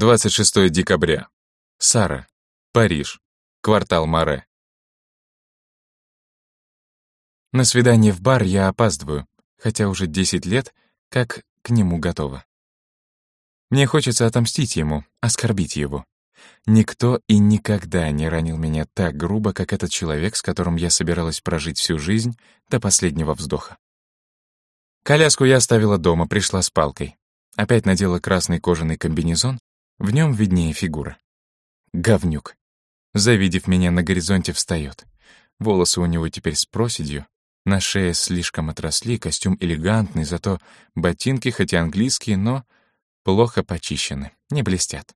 26 декабря. Сара. Париж. Квартал Море. На свидание в бар я опаздываю, хотя уже 10 лет, как к нему готова. Мне хочется отомстить ему, оскорбить его. Никто и никогда не ранил меня так грубо, как этот человек, с которым я собиралась прожить всю жизнь до последнего вздоха. Коляску я оставила дома, пришла с палкой. Опять надела красный кожаный комбинезон, в нем виднее фигура. Говнюк. Завидев меня на горизонте, встает. Волосы у него теперь с проседью, на шее слишком отросли, костюм элегантный, зато ботинки, хоть и английские, но плохо почищены, не блестят.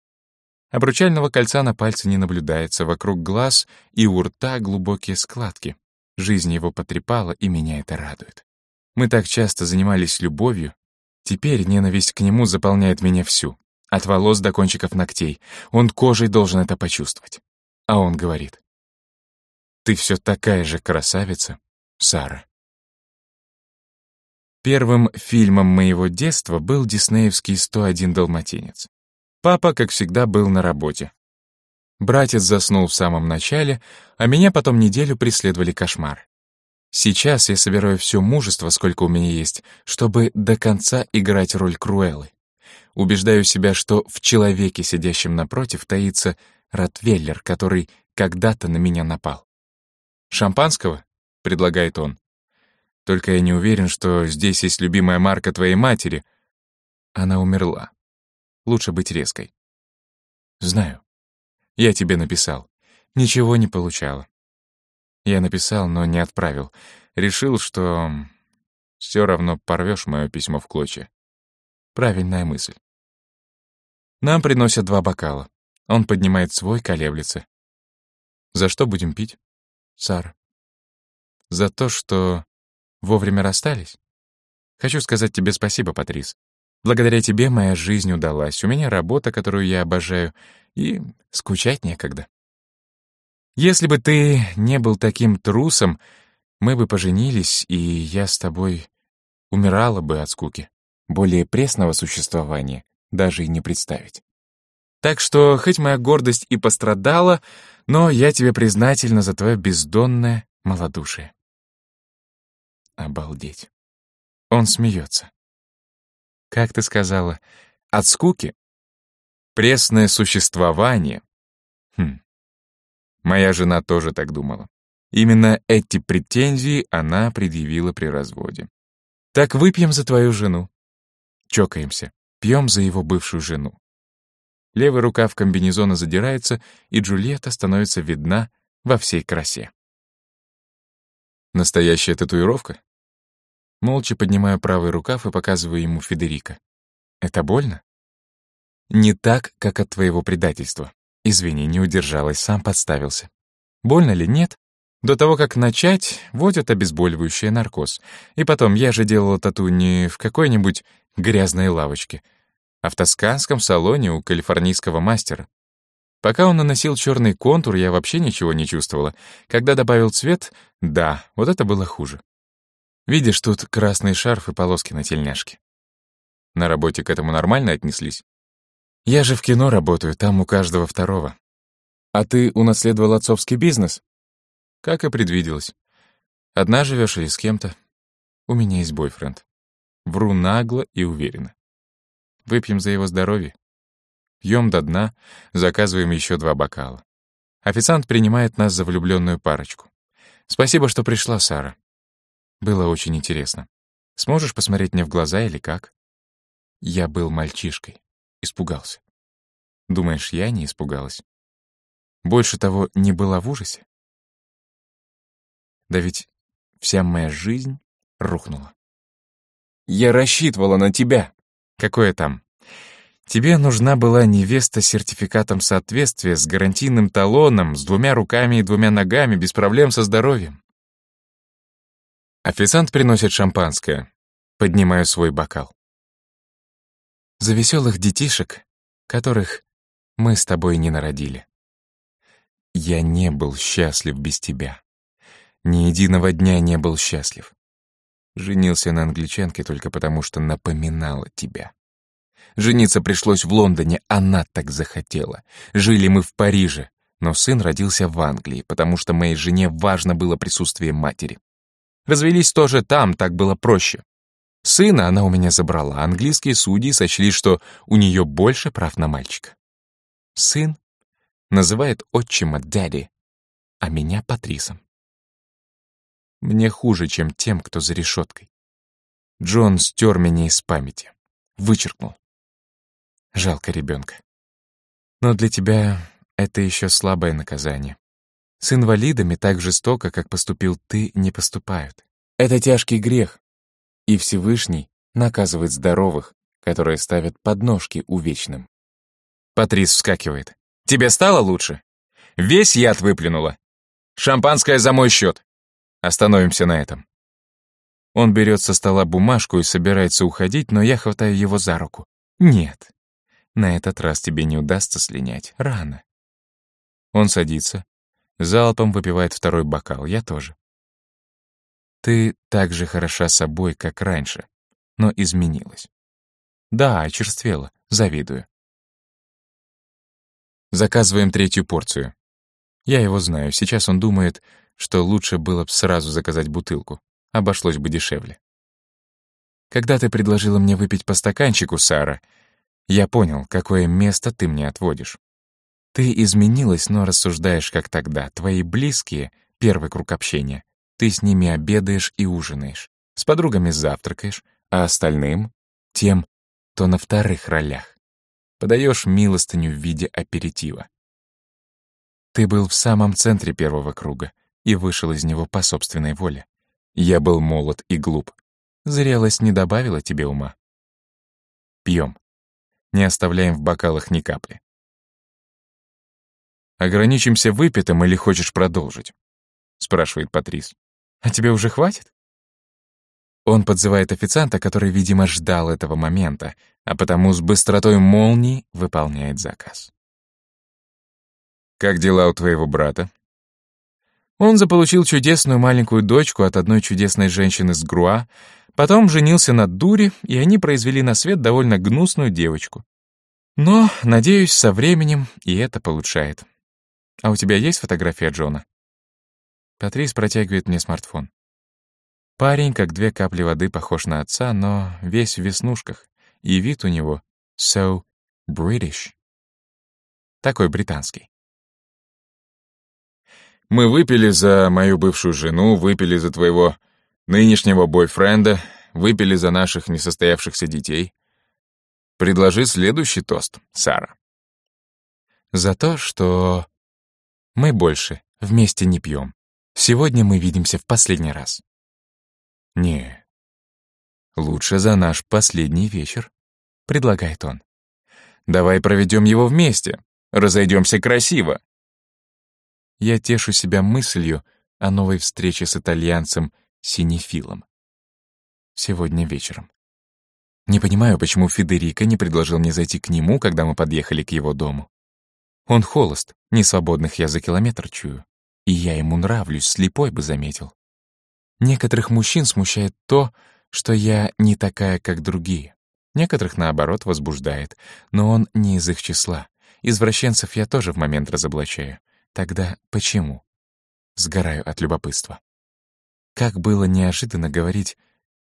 Обручального кольца на пальце не наблюдается, вокруг глаз и у рта глубокие складки. Жизнь его потрепала, и меня это радует. Мы так часто занимались любовью. Теперь ненависть к нему заполняет меня всю. От волос до кончиков ногтей. Он кожей должен это почувствовать. А он говорит. «Ты все такая же красавица, Сара». Первым фильмом моего детства был диснеевский «101 далматинец». Папа, как всегда, был на работе. Братец заснул в самом начале, а меня потом неделю преследовали кошмары. Сейчас я собираю все мужество, сколько у меня есть, чтобы до конца играть роль Круэллы. Убеждаю себя, что в человеке, сидящем напротив, таится Ротвеллер, который когда-то на меня напал. «Шампанского?» — предлагает он. «Только я не уверен, что здесь есть любимая марка твоей матери. Она умерла. Лучше быть резкой. Знаю. Я тебе написал. Ничего не получала. Я написал, но не отправил. Решил, что все равно порвешь мое письмо в клочья. Правильная мысль. Нам приносят два бокала. Он поднимает свой, колеблется. За что будем пить? Сара. За то, что вовремя расстались? Хочу сказать тебе спасибо, Патрис. Благодаря тебе моя жизнь удалась, у меня работа, которую я обожаю, и скучать некогда. Если бы ты не был таким трусом, мы бы поженились, и я с тобой умирала бы от скуки. Более пресного существования даже и не представить. Так что, хоть моя гордость и пострадала, но я тебе признательна за твое бездонное малодушие. Обалдеть. Он смеется. Как ты сказала, от скуки? Пресное существование. Хм. Моя жена тоже так думала. Именно эти претензии она предъявила при разводе. Так выпьем за твою жену. Чокаемся, пьем за его бывшую жену. Левый рукав комбинезона задирается, и Джульетта становится видна во всей красе. Настоящая татуировка? Молча поднимаю правый рукав и показываю ему Федерика. «Это больно?» «Не так, как от твоего предательства. Извини, не удержалась, сам подставился. Больно ли? Нет. До того, как начать, вводят обезболивающее наркоз. И потом, я же делала тату не в какой-нибудь грязной лавочке, а в тосканском салоне у калифорнийского мастера. Пока он наносил черный контур, я вообще ничего не чувствовала. Когда добавил цвет, да, вот это было хуже. Видишь, тут красный шарф и полоски на тельняшке. На работе к этому нормально отнеслись? Я же в кино работаю, там у каждого второго. А ты унаследовал отцовский бизнес? Как и предвиделось. Одна живешь или с кем-то? У меня есть бойфренд. Вру нагло и уверенно. Выпьем за его здоровье. Пьем до дна, заказываем еще два бокала. Официант принимает нас за влюбленную парочку. Спасибо, что пришла, Сара. Было очень интересно. Сможешь посмотреть мне в глаза или как? Я был мальчишкой. Испугался. Думаешь, я не испугалась? Больше того, не была в ужасе? Да ведь вся моя жизнь рухнула. Я рассчитывала на тебя. Какое там? Тебе нужна была невеста с сертификатом соответствия, с гарантийным талоном, с двумя руками и двумя ногами, без проблем со здоровьем. Официант приносит шампанское. Поднимаю свой бокал. За веселых детишек, которых мы с тобой не народили. Я не был счастлив без тебя. Ни единого дня не был счастлив. Женился на англичанке только потому, что напоминала тебя. Жениться пришлось в Лондоне, она так захотела. Жили мы в Париже, но сын родился в Англии, потому что моей жене важно было присутствие матери. Развелись тоже там, так было проще. Сына она у меня забрала, английские судьи сочли, что у нее больше прав на мальчика. Сын называет отчима дяди, а меня Патрисом. Мне хуже, чем тем, кто за решеткой. Джон стер меня из памяти. Вычеркнул. Жалко ребенка. Но для тебя это еще слабое наказание. С инвалидами так жестоко, как поступил ты, не поступают. Это тяжкий грех. И Всевышний наказывает здоровых, которые ставят подножки увечным. Патрис вскакивает. «Тебе стало лучше? Весь яд выплюнула. Шампанское за мой счет. Остановимся на этом». Он берет со стола бумажку и собирается уходить, но я хватаю его за руку. «Нет, на этот раз тебе не удастся слинять. Рано». Он садится, залпом выпивает второй бокал, я тоже. Ты так же хороша собой, как раньше, но изменилась. Да, очерствела, завидую. Заказываем третью порцию. Я его знаю, сейчас он думает, что лучше было бы сразу заказать бутылку обошлось бы дешевле. Когда ты предложила мне выпить по стаканчику, Сара, я понял, какое место ты мне отводишь. Ты изменилась, но рассуждаешь как тогда. Твои близкие — первый круг общения. Ты с ними обедаешь и ужинаешь. С подругами завтракаешь, а остальным — тем, кто на вторых ролях. Подаешь милостыню в виде аперитива. Ты был в самом центре первого круга и вышел из него по собственной воле. Я был молод и глуп. Зрелость не добавила тебе ума. Пьем. Не оставляем в бокалах ни капли. «Ограничимся выпитым или хочешь продолжить?» — спрашивает Патрис. «А тебе уже хватит?» Он подзывает официанта, который, видимо, ждал этого момента, а потому с быстротой молнии выполняет заказ. «Как дела у твоего брата?» Он заполучил чудесную маленькую дочку от одной чудесной женщины с Груа, потом женился на дуре, и они произвели на свет довольно гнусную девочку. Но, надеюсь, со временем и это получает. А у тебя есть фотография Джона? Патрис протягивает мне смартфон. Парень, как две капли воды, похож на отца, но весь в веснушках, и вид у него so British. Такой британский. Мы выпили за мою бывшую жену, выпили за твоего нынешнего бойфренда, выпили за наших несостоявшихся детей. Предложи следующий тост, Сара. За то, что мы больше вместе не пьем. Сегодня мы видимся в последний раз. Не, лучше за наш последний вечер, предлагает он. Давай проведем его вместе, разойдемся красиво, я тешу себя мыслью о новой встрече с итальянцем Синефилом. Сегодня вечером. Не понимаю, почему Федерико не предложил мне зайти к нему, когда мы подъехали к его дому. Он холост, несвободных я за километр чую. И я ему нравлюсь, слепой бы заметил. Некоторых мужчин смущает то, что я не такая, как другие. Некоторых, наоборот, возбуждает, но он не из их числа. Извращенцев я тоже в момент разоблачаю. Тогда почему? Сгораю от любопытства. Как было неожиданно говорить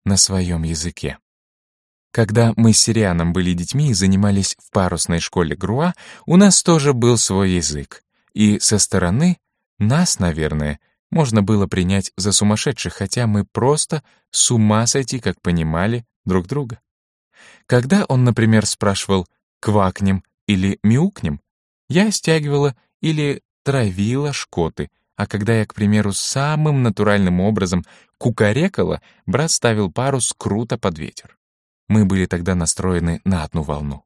на своем языке. Когда мы с Сирианом были детьми и занимались в парусной школе Груа, у нас тоже был свой язык. И со стороны нас, наверное, можно было принять за сумасшедших, хотя мы просто с ума сойти, как понимали друг друга. Когда он, например, спрашивал «квакнем» или «мяукнем», я стягивала или травила шкоты, а когда я, к примеру, самым натуральным образом кукарекала, брат ставил парус круто под ветер. Мы были тогда настроены на одну волну.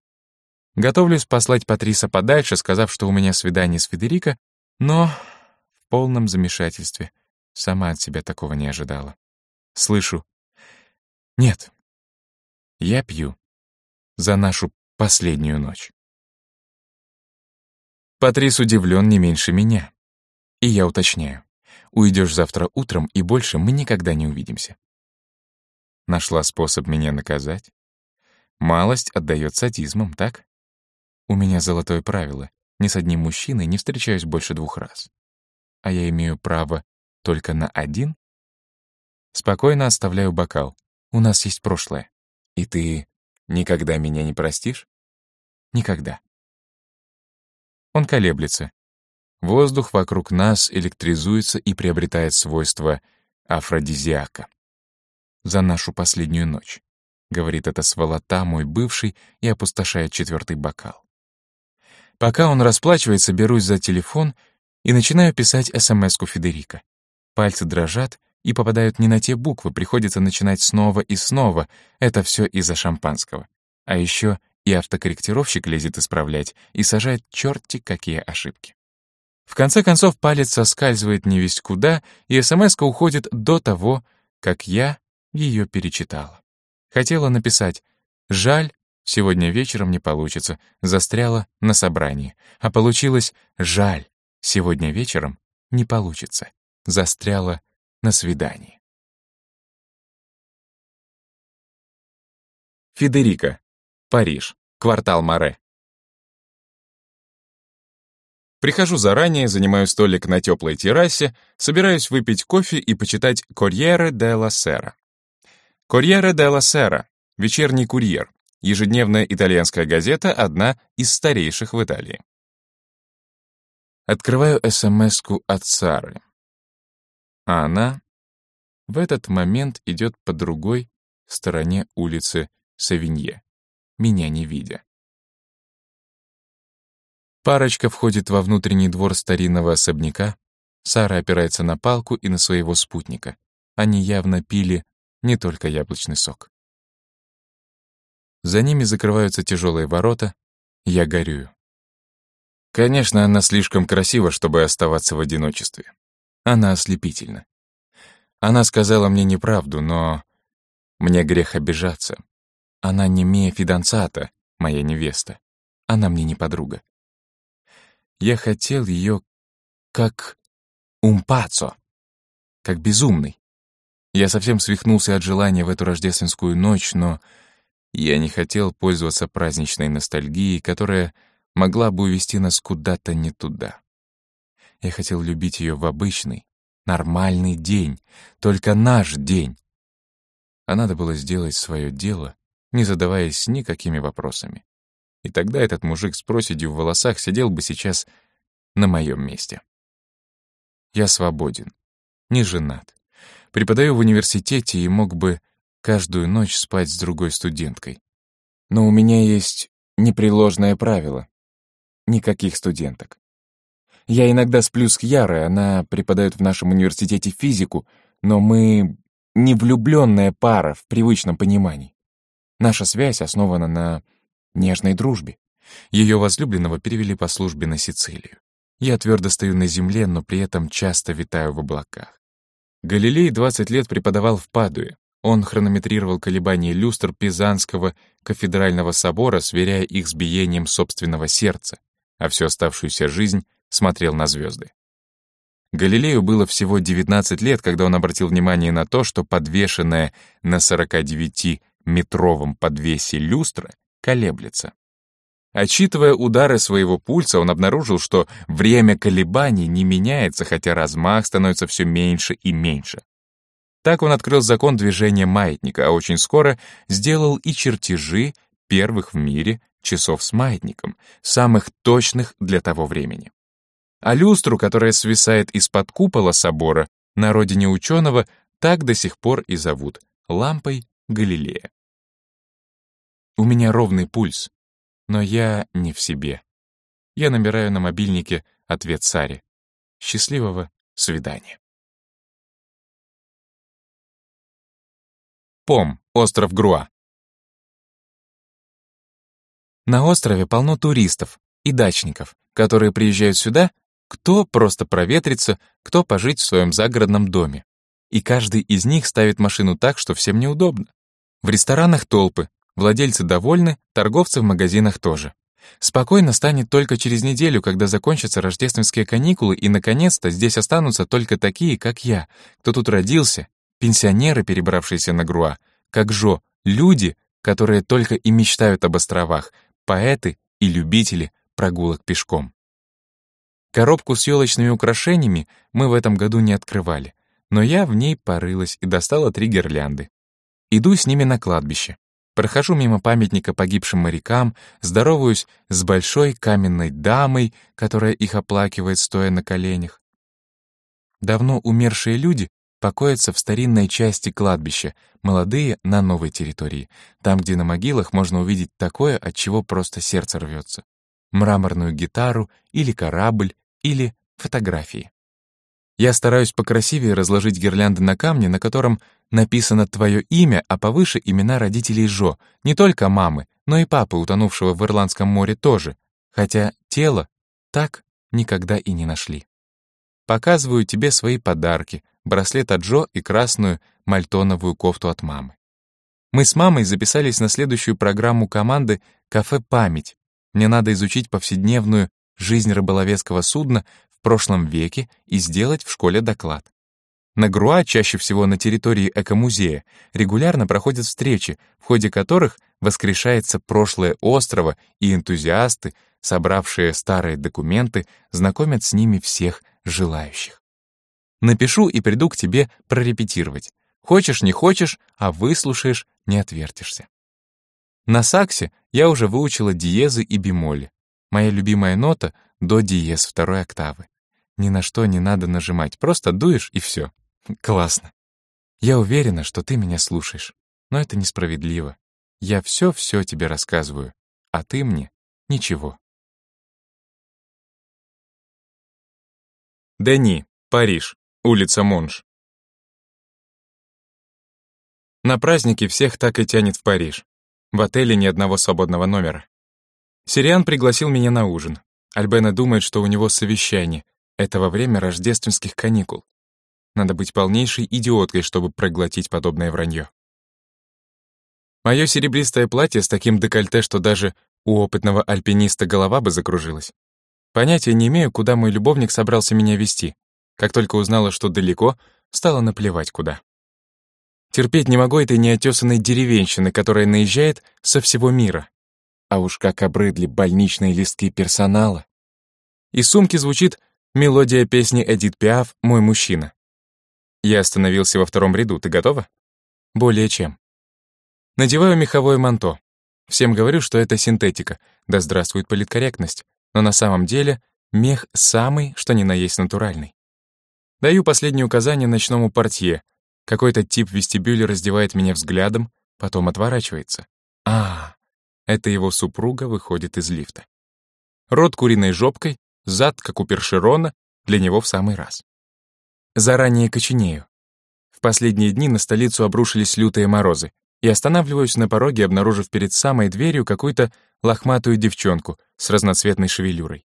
Готовлюсь послать Патриса подальше, сказав, что у меня свидание с Федерико, но в полном замешательстве. Сама от себя такого не ожидала. Слышу. Нет. Я пью. За нашу последнюю ночь. Патрис удивлен не меньше меня. И я уточняю. Уйдешь завтра утром, и больше мы никогда не увидимся. Нашла способ меня наказать? малость отдает садизмом, так? У меня золотое правило. Ни с одним мужчиной не встречаюсь больше двух раз. А я имею право только на один? Спокойно оставляю бокал. У нас есть прошлое. И ты никогда меня не простишь? Никогда. Он колеблется. Воздух вокруг нас электризуется и приобретает свойства афродизиака. За нашу последнюю ночь. Говорит это сволота, мой бывший, и опустошает четвертый бокал. Пока он расплачивается, берусь за телефон и начинаю писать СМС-ку Федерика. Пальцы дрожат и попадают не на те буквы, приходится начинать снова и снова. Это все из-за шампанского. А еще и автокорректировщик лезет исправлять и сажает черти какие ошибки. В конце концов, палец соскальзывает не весть куда, и смс уходит до того, как я ее перечитала. Хотела написать «Жаль, сегодня вечером не получится, застряла на собрании», а получилось «Жаль, сегодня вечером не получится, застряла на свидании». Федерика, Париж, квартал Море. Прихожу заранее, занимаю столик на теплой террасе, собираюсь выпить кофе и почитать «Корьере де ла Сера». «Корьере де ла Сера» — «Вечерний курьер», ежедневная итальянская газета, одна из старейших в Италии. Открываю СМС-ку от Сары. А она в этот момент идет по другой стороне улицы Савинье, меня не видя. Парочка входит во внутренний двор старинного особняка. Сара опирается на палку и на своего спутника. Они явно пили не только яблочный сок. За ними закрываются тяжелые ворота, я горюю. Конечно, она слишком красива, чтобы оставаться в одиночестве. Она ослепительна. Она сказала мне неправду, но мне грех обижаться. Она не Мия Фиданцата, моя невеста. Она мне не подруга. Я хотел ее как умпацо, как безумный. Я совсем свихнулся от желания в эту рождественскую ночь, но я не хотел пользоваться праздничной ностальгией, которая могла бы увести нас куда-то не туда. Я хотел любить ее в обычный, нормальный день, только наш день. А надо было сделать свое дело, не задаваясь никакими вопросами. И тогда этот мужик с проседью в волосах сидел бы сейчас на моем месте. Я свободен, не женат, Преподаю в университете и мог бы каждую ночь спать с другой студенткой. Но у меня есть непреложное правило. Никаких студенток. Я иногда сплю с Кьярой, она преподает в нашем университете физику, но мы не влюбленная пара в привычном понимании. Наша связь основана на нежной дружбе. Ее возлюбленного перевели по службе на Сицилию. Я твердо стою на земле, но при этом часто витаю в облаках. Галилей 20 лет преподавал в Падуе. Он хронометрировал колебания люстр Пизанского кафедрального собора, сверяя их с биением собственного сердца, а всю оставшуюся жизнь смотрел на звезды. Галилею было всего 19 лет, когда он обратил внимание на то, что подвешенная на 49-метровом подвесе люстра колеблется. Отчитывая удары своего пульса, он обнаружил, что время колебаний не меняется, хотя размах становится все меньше и меньше. Так он открыл закон движения маятника, а очень скоро сделал и чертежи первых в мире часов с маятником, самых точных для того времени. А люстру, которая свисает из-под купола собора, на родине ученого так до сих пор и зовут — лампой Галилея. У меня ровный пульс, но я не в себе. Я набираю на мобильнике ответ Саре. Счастливого свидания. Пом, остров Груа. На острове полно туристов и дачников, которые приезжают сюда, кто просто проветриться, кто пожить в своем загородном доме. И каждый из них ставит машину так, что всем неудобно. В ресторанах толпы, Владельцы довольны, торговцы в магазинах тоже. Спокойно станет только через неделю, когда закончатся рождественские каникулы, и, наконец-то, здесь останутся только такие, как я, кто тут родился, пенсионеры, перебравшиеся на Груа, как Жо, люди, которые только и мечтают об островах, поэты и любители прогулок пешком. Коробку с елочными украшениями мы в этом году не открывали, но я в ней порылась и достала три гирлянды. Иду с ними на кладбище. Прохожу мимо памятника погибшим морякам, здороваюсь с большой каменной дамой, которая их оплакивает, стоя на коленях. Давно умершие люди покоятся в старинной части кладбища, молодые — на новой территории, там, где на могилах можно увидеть такое, от чего просто сердце рвется. Мраморную гитару или корабль, или фотографии. Я стараюсь покрасивее разложить гирлянды на камне, на котором написано твое имя, а повыше имена родителей Жо, не только мамы, но и папы, утонувшего в Ирландском море тоже, хотя тело так никогда и не нашли. Показываю тебе свои подарки, браслет от Джо и красную мальтоновую кофту от мамы. Мы с мамой записались на следующую программу команды «Кафе Память». Мне надо изучить повседневную жизнь рыболовецкого судна прошлом веке и сделать в школе доклад. На Груа, чаще всего на территории экомузея, регулярно проходят встречи, в ходе которых воскрешается прошлое острова, и энтузиасты, собравшие старые документы, знакомят с ними всех желающих. Напишу и приду к тебе прорепетировать. Хочешь, не хочешь, а выслушаешь, не отвертишься. На саксе я уже выучила диезы и бемоли. Моя любимая нота — до диез второй октавы. Ни на что не надо нажимать, просто дуешь и все. Классно. Я уверена, что ты меня слушаешь, но это несправедливо. Я все-все тебе рассказываю, а ты мне ничего. Дени, Париж, улица Монж. На празднике всех так и тянет в Париж. В отеле ни одного свободного номера. Сириан пригласил меня на ужин. Альбена думает, что у него совещание. Это во время рождественских каникул. Надо быть полнейшей идиоткой, чтобы проглотить подобное вранье. Мое серебристое платье с таким декольте, что даже у опытного альпиниста голова бы закружилась. Понятия не имею, куда мой любовник собрался меня вести. Как только узнала, что далеко, стало наплевать куда. Терпеть не могу этой неотесанной деревенщины, которая наезжает со всего мира. А уж как обрыдли больничные листки персонала. Из сумки звучит мелодия песни Эдит Пиаф «Мой мужчина». Я остановился во втором ряду. Ты готова? Более чем. Надеваю меховое манто. Всем говорю, что это синтетика. Да здравствует политкорректность но на самом деле мех самый, что ни на есть натуральный. Даю последние указания ночному портье. Какой-то тип в вестибюле раздевает меня взглядом, потом отворачивается. А, это его супруга выходит из лифта. Рот куриной жопкой, зад, как у першерона, для него в самый раз. Заранее коченею. В последние дни на столицу обрушились лютые морозы, и останавливаюсь на пороге, обнаружив перед самой дверью какую-то лохматую девчонку с разноцветной шевелюрой.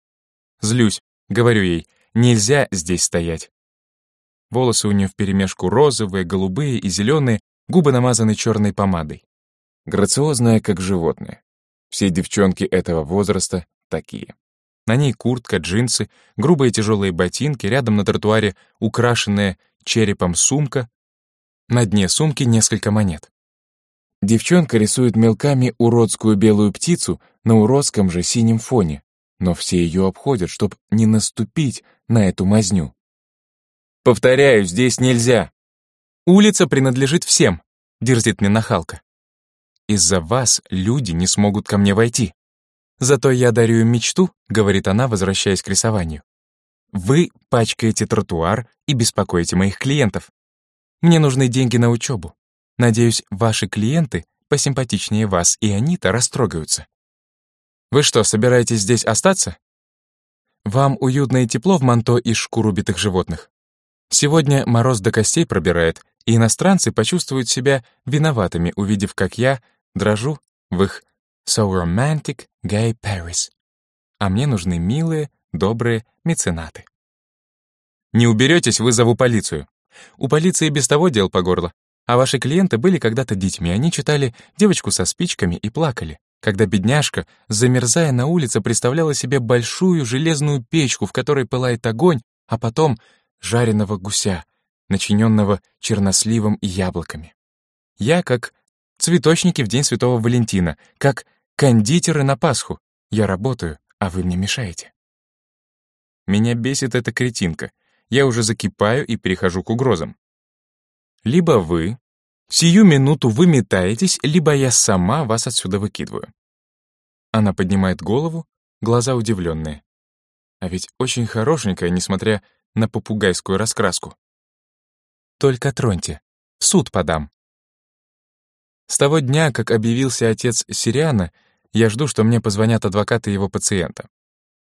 Злюсь, говорю ей, нельзя здесь стоять. Волосы у нее вперемешку розовые, голубые и зеленые, губы намазаны черной помадой. Грациозная, как животное. Все девчонки этого возраста такие. На ней куртка, джинсы, грубые тяжелые ботинки, рядом на тротуаре украшенная черепом сумка. На дне сумки несколько монет. Девчонка рисует мелками уродскую белую птицу на уродском же синем фоне, но все ее обходят, чтобы не наступить на эту мазню. «Повторяю, здесь нельзя!» «Улица принадлежит всем», — дерзит мне нахалка. «Из-за вас люди не смогут ко мне войти. Зато я дарю им мечту», — говорит она, возвращаясь к рисованию. «Вы пачкаете тротуар и беспокоите моих клиентов. Мне нужны деньги на учебу. Надеюсь, ваши клиенты посимпатичнее вас, и они-то растрогаются. Вы что, собираетесь здесь остаться? Вам уютно и тепло в манто из шкур убитых животных. Сегодня мороз до костей пробирает, и иностранцы почувствуют себя виноватыми, увидев, как я дрожу в их «so romantic gay Paris». А мне нужны милые, добрые меценаты. Не уберетесь, вызову полицию. У полиции без того дел по горло. А ваши клиенты были когда-то детьми, они читали «Девочку со спичками» и плакали, когда бедняжка, замерзая на улице, представляла себе большую железную печку, в которой пылает огонь, а потом жареного гуся, начиненного черносливом и яблоками. Я, как Цветочники в День Святого Валентина, как кондитеры на Пасху. Я работаю, а вы мне мешаете. Меня бесит эта кретинка. Я уже закипаю и перехожу к угрозам. Либо вы сию минуту выметаетесь, либо я сама вас отсюда выкидываю. Она поднимает голову, глаза удивленные. А ведь очень хорошенькая, несмотря на попугайскую раскраску. Только троньте, суд подам. С того дня, как объявился отец Сириана, я жду, что мне позвонят адвокаты его пациента.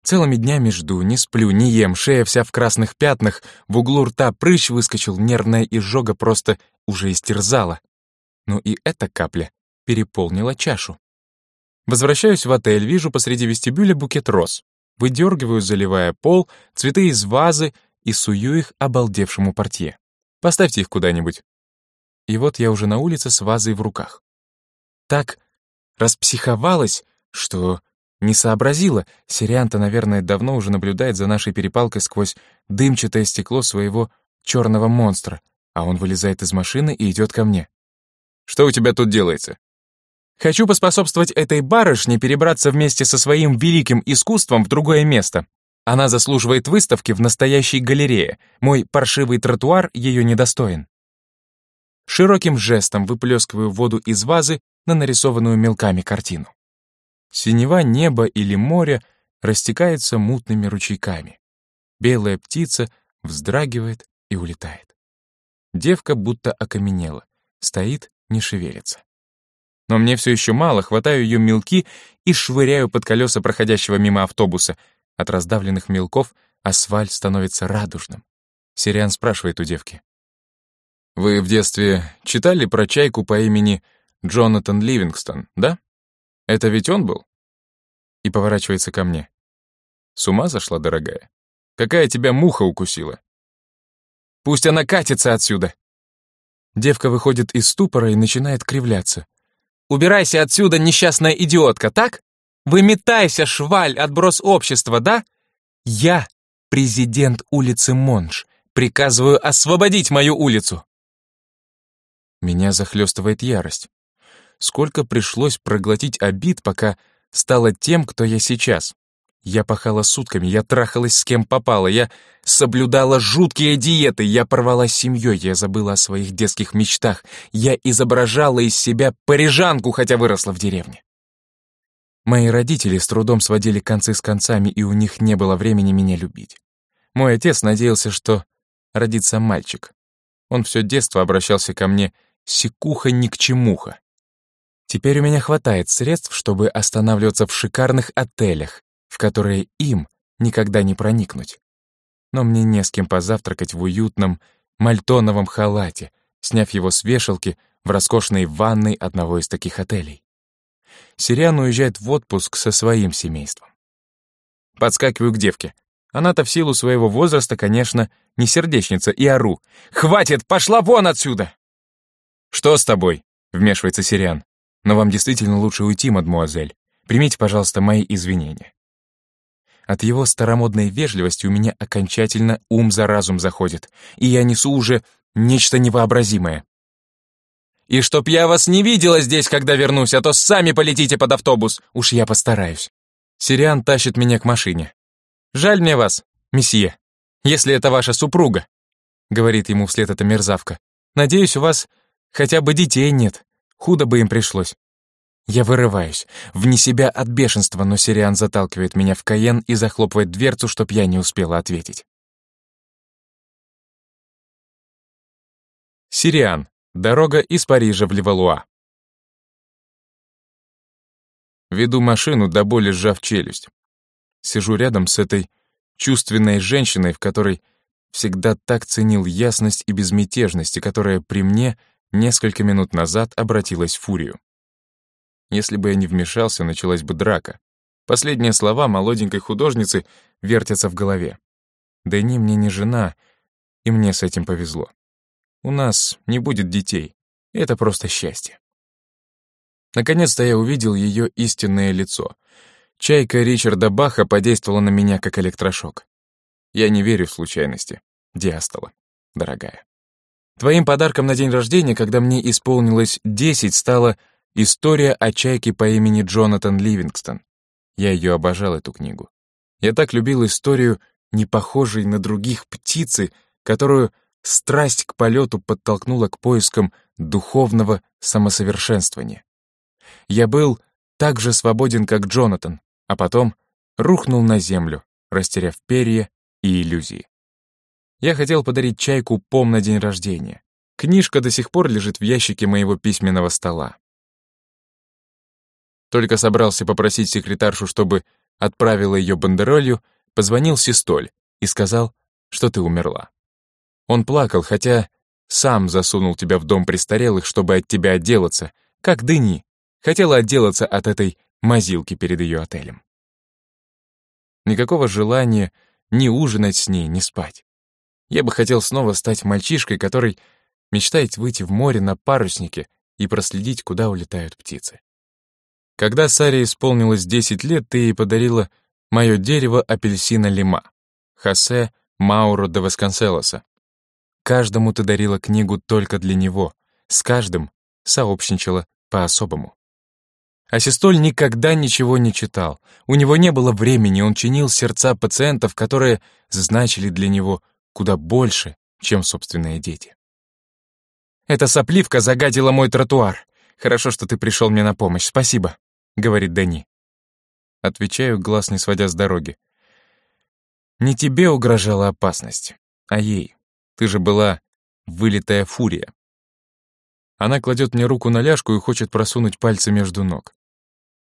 Целыми днями жду, не сплю, не ем, шея вся в красных пятнах, в углу рта прыщ выскочил, нервная изжога просто уже истерзала. Ну и эта капля переполнила чашу. Возвращаюсь в отель, вижу посреди вестибюля букет роз. Выдергиваю, заливая пол, цветы из вазы и сую их обалдевшему портье. Поставьте их куда-нибудь. И вот я уже на улице с вазой в руках. Так распсиховалась, что не сообразила, Сирианта, наверное, давно уже наблюдает за нашей перепалкой сквозь дымчатое стекло своего черного монстра, а он вылезает из машины и идет ко мне. «Что у тебя тут делается?» «Хочу поспособствовать этой барышне перебраться вместе со своим великим искусством в другое место. Она заслуживает выставки в настоящей галерее. Мой паршивый тротуар ее недостоин». Широким жестом выплескиваю воду из вазы на нарисованную мелками картину. Синева неба или моря растекается мутными ручейками. Белая птица вздрагивает и улетает. Девка будто окаменела, стоит, не шевелится. Но мне все еще мало, хватаю ее мелки и швыряю под колеса проходящего мимо автобуса. От раздавленных мелков асфальт становится радужным. Сириан спрашивает у девки. «Вы в детстве читали про чайку по имени Джонатан Ливингстон, да?» Это ведь он был? И поворачивается ко мне. С ума зашла, дорогая? Какая тебя муха укусила? Пусть она катится отсюда. Девка выходит из ступора и начинает кривляться. «Убирайся отсюда, несчастная идиотка, так? Выметайся, шваль, отброс общества, да? Я президент улицы Монж. Приказываю освободить мою улицу!» Меня захлестывает ярость сколько пришлось проглотить обид, пока стала тем, кто я сейчас. Я пахала сутками, я трахалась с кем попало, я соблюдала жуткие диеты, я порвала с семьей, я забыла о своих детских мечтах, я изображала из себя парижанку, хотя выросла в деревне. Мои родители с трудом сводили концы с концами, и у них не было времени меня любить. Мой отец надеялся, что родится мальчик. Он все детство обращался ко мне «секуха ни к чемуха». Теперь у меня хватает средств, чтобы останавливаться в шикарных отелях, в которые им никогда не проникнуть. Но мне не с кем позавтракать в уютном мальтоновом халате, сняв его с вешалки в роскошной ванной одного из таких отелей. Сириан уезжает в отпуск со своим семейством. Подскакиваю к девке. Она-то в силу своего возраста, конечно, не сердечница, и ору. «Хватит! Пошла вон отсюда!» «Что с тобой?» — вмешивается Сириан. Но вам действительно лучше уйти, мадмуазель. Примите, пожалуйста, мои извинения. От его старомодной вежливости у меня окончательно ум за разум заходит, и я несу уже нечто невообразимое. «И чтоб я вас не видела здесь, когда вернусь, а то сами полетите под автобус, уж я постараюсь». Сириан тащит меня к машине. «Жаль мне вас, месье, если это ваша супруга», — говорит ему вслед эта мерзавка. «Надеюсь, у вас хотя бы детей нет. Худо бы им пришлось. Я вырываюсь, вне себя от бешенства, но Сириан заталкивает меня в Каен и захлопывает дверцу, чтоб я не успела ответить. Сириан. Дорога из Парижа в Левалуа. Веду машину, до боли сжав челюсть. Сижу рядом с этой чувственной женщиной, в которой всегда так ценил ясность и безмятежность, и которая при мне — несколько минут назад обратилась в фурию. Если бы я не вмешался, началась бы драка. Последние слова молоденькой художницы вертятся в голове. Дэни мне не жена, и мне с этим повезло. У нас не будет детей, это просто счастье. Наконец-то я увидел ее истинное лицо. Чайка Ричарда Баха подействовала на меня как электрошок. Я не верю в случайности. Диастола, дорогая. Твоим подарком на день рождения, когда мне исполнилось 10, стала история о чайке по имени Джонатан Ливингстон. Я ее обожал, эту книгу. Я так любил историю, не похожей на других птицы, которую страсть к полету подтолкнула к поискам духовного самосовершенствования. Я был так же свободен, как Джонатан, а потом рухнул на землю, растеряв перья и иллюзии. Я хотел подарить чайку пом на день рождения. Книжка до сих пор лежит в ящике моего письменного стола. Только собрался попросить секретаршу, чтобы отправила ее бандеролью, позвонил Систоль и сказал, что ты умерла. Он плакал, хотя сам засунул тебя в дом престарелых, чтобы от тебя отделаться, как Дыни, хотела отделаться от этой мазилки перед ее отелем. Никакого желания ни ужинать с ней, ни спать. Я бы хотел снова стать мальчишкой, который мечтает выйти в море на паруснике и проследить, куда улетают птицы. Когда Саре исполнилось 10 лет, ты ей подарила мое дерево апельсина лима, Хосе Мауро де Васконселоса. Каждому ты дарила книгу только для него, с каждым сообщничала по-особому. Асистоль никогда ничего не читал. У него не было времени, он чинил сердца пациентов, которые значили для него куда больше, чем собственные дети. «Эта сопливка загадила мой тротуар. Хорошо, что ты пришел мне на помощь. Спасибо», — говорит Дани. Отвечаю, глаз не сводя с дороги. «Не тебе угрожала опасность, а ей. Ты же была вылитая фурия». Она кладет мне руку на ляжку и хочет просунуть пальцы между ног.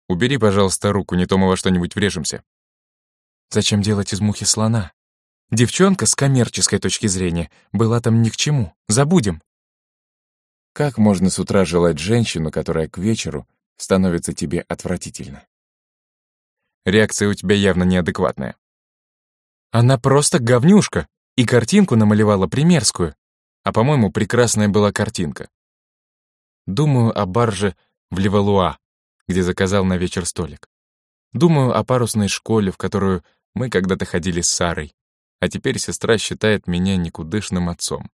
«Убери, пожалуйста, руку, не то мы во что-нибудь врежемся». «Зачем делать из мухи слона?» Девчонка с коммерческой точки зрения была там ни к чему. Забудем. Как можно с утра желать женщину, которая к вечеру становится тебе отвратительно? Реакция у тебя явно неадекватная. Она просто говнюшка, и картинку намалевала примерскую. А, по-моему, прекрасная была картинка. Думаю о барже в Левалуа, где заказал на вечер столик. Думаю о парусной школе, в которую мы когда-то ходили с Сарой а теперь сестра считает меня никудышным отцом.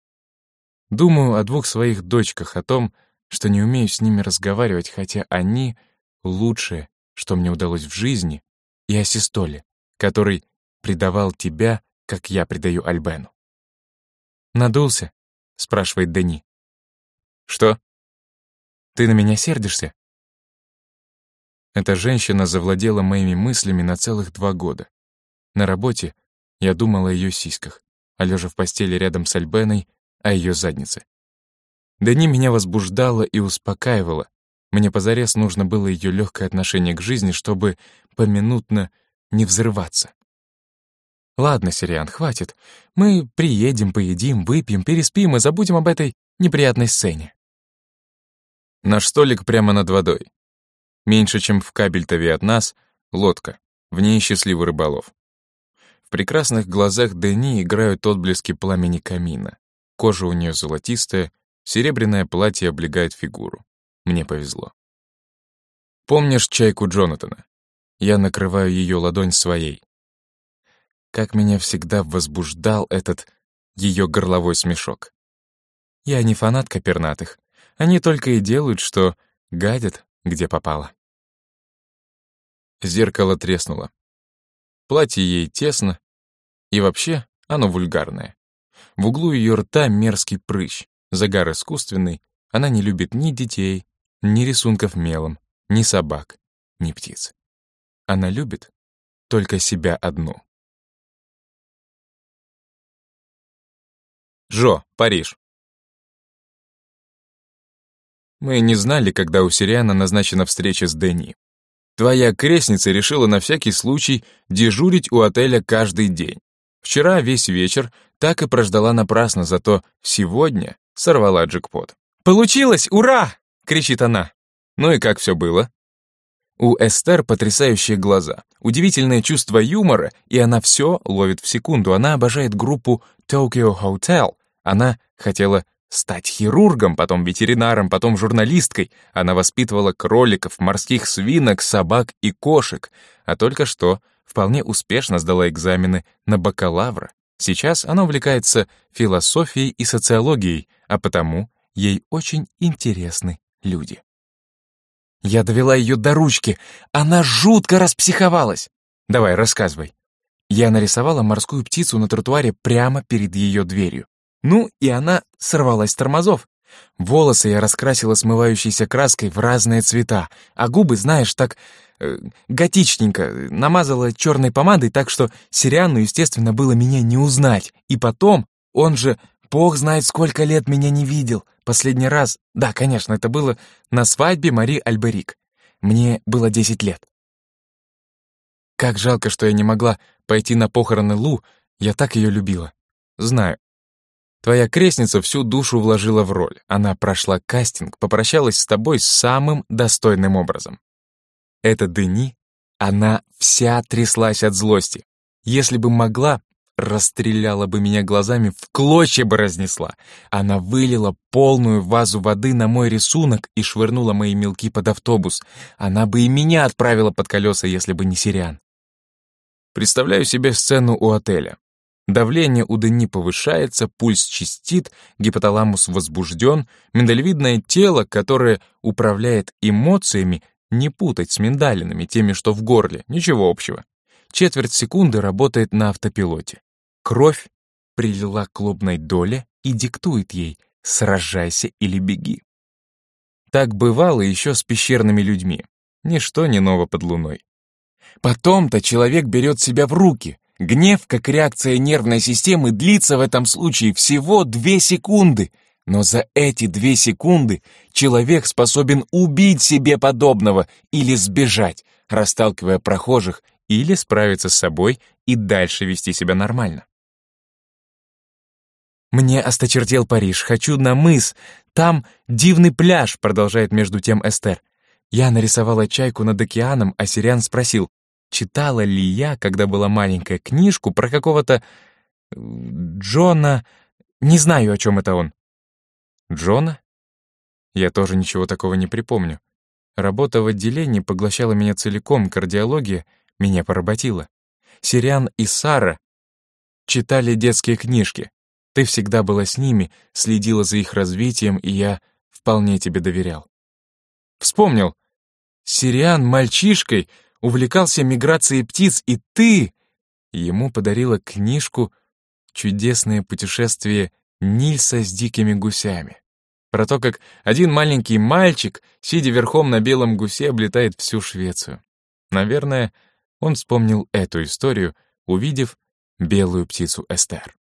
Думаю о двух своих дочках, о том, что не умею с ними разговаривать, хотя они — лучшее, что мне удалось в жизни, и о Систоле, который предавал тебя, как я предаю Альбену. «Надулся?» — спрашивает Дени. «Что? Ты на меня сердишься?» Эта женщина завладела моими мыслями на целых два года. На работе я думал о ее сиськах, а лежа в постели рядом с Альбеной, о ее заднице. Дани меня возбуждала и успокаивала. Мне позарез нужно было ее легкое отношение к жизни, чтобы поминутно не взрываться. Ладно, Сириан, хватит. Мы приедем, поедим, выпьем, переспим и забудем об этой неприятной сцене. Наш столик прямо над водой. Меньше, чем в Кабельтове от нас, лодка. В ней счастливый рыболов. В прекрасных глазах Дени играют отблески пламени камина. Кожа у нее золотистая, серебряное платье облегает фигуру. Мне повезло. Помнишь чайку Джонатана? Я накрываю ее ладонь своей. Как меня всегда возбуждал этот ее горловой смешок. Я не фанат пернатых. Они только и делают, что гадят, где попало. Зеркало треснуло. Платье ей тесно, и вообще оно вульгарное. В углу ее рта мерзкий прыщ, загар искусственный, она не любит ни детей, ни рисунков мелом, ни собак, ни птиц. Она любит только себя одну. Жо, Париж. Мы не знали, когда у Сириана назначена встреча с Дэнни. Твоя крестница решила на всякий случай дежурить у отеля каждый день. Вчера весь вечер так и прождала напрасно, зато сегодня сорвала джекпот. «Получилось! Ура!» — кричит она. Ну и как все было? У Эстер потрясающие глаза, удивительное чувство юмора, и она все ловит в секунду. Она обожает группу Tokyo Hotel. Она хотела Стать хирургом, потом ветеринаром, потом журналисткой. Она воспитывала кроликов, морских свинок, собак и кошек, а только что вполне успешно сдала экзамены на бакалавра Сейчас она увлекается философией и социологией, а потому ей очень интересны люди. Я довела ее до ручки. Она жутко распсиховалась. Давай, рассказывай. Я нарисовала морскую птицу на тротуаре прямо перед ее дверью. Ну, и она сорвалась с тормозов. Волосы я раскрасила смывающейся краской в разные цвета, а губы, знаешь, так э, готичненько, намазала черной помадой, так что Сириану, естественно, было меня не узнать. И потом, он же, бог знает, сколько лет меня не видел. Последний раз, да, конечно, это было на свадьбе Мари Альберик. Мне было 10 лет. Как жалко, что я не могла пойти на похороны Лу, я так ее любила. Знаю, Твоя крестница всю душу вложила в роль. Она прошла кастинг, попрощалась с тобой самым достойным образом. Это Дени, она вся тряслась от злости. Если бы могла, расстреляла бы меня глазами, в клочья бы разнесла. Она вылила полную вазу воды на мой рисунок и швырнула мои мелки под автобус. Она бы и меня отправила под колеса, если бы не Сириан. Представляю себе сцену у отеля. Давление у Дени повышается, пульс чистит, гипоталамус возбужден, миндалевидное тело, которое управляет эмоциями, не путать с миндалинами, теми, что в горле, ничего общего. Четверть секунды работает на автопилоте. Кровь прилила к лобной доле и диктует ей «сражайся или беги». Так бывало еще с пещерными людьми. Ничто не ново под луной. Потом-то человек берет себя в руки, Гнев, как реакция нервной системы, длится в этом случае всего две секунды. Но за эти две секунды человек способен убить себе подобного или сбежать, расталкивая прохожих, или справиться с собой и дальше вести себя нормально. «Мне осточертел Париж, хочу на мыс, там дивный пляж», продолжает между тем Эстер. Я нарисовала чайку над океаном, а Сириан спросил, Читала ли я, когда была маленькая, книжку про какого-то э, Джона... Не знаю, о чем это он. Джона? Я тоже ничего такого не припомню. Работа в отделении поглощала меня целиком, кардиология меня поработила. Сириан и Сара читали детские книжки. Ты всегда была с ними, следила за их развитием, и я вполне тебе доверял. Вспомнил. Сириан мальчишкой увлекался миграцией птиц, и ты...» Ему подарила книжку «Чудесное путешествие Нильса с дикими гусями». Про то, как один маленький мальчик, сидя верхом на белом гусе, облетает всю Швецию. Наверное, он вспомнил эту историю, увидев белую птицу Эстер.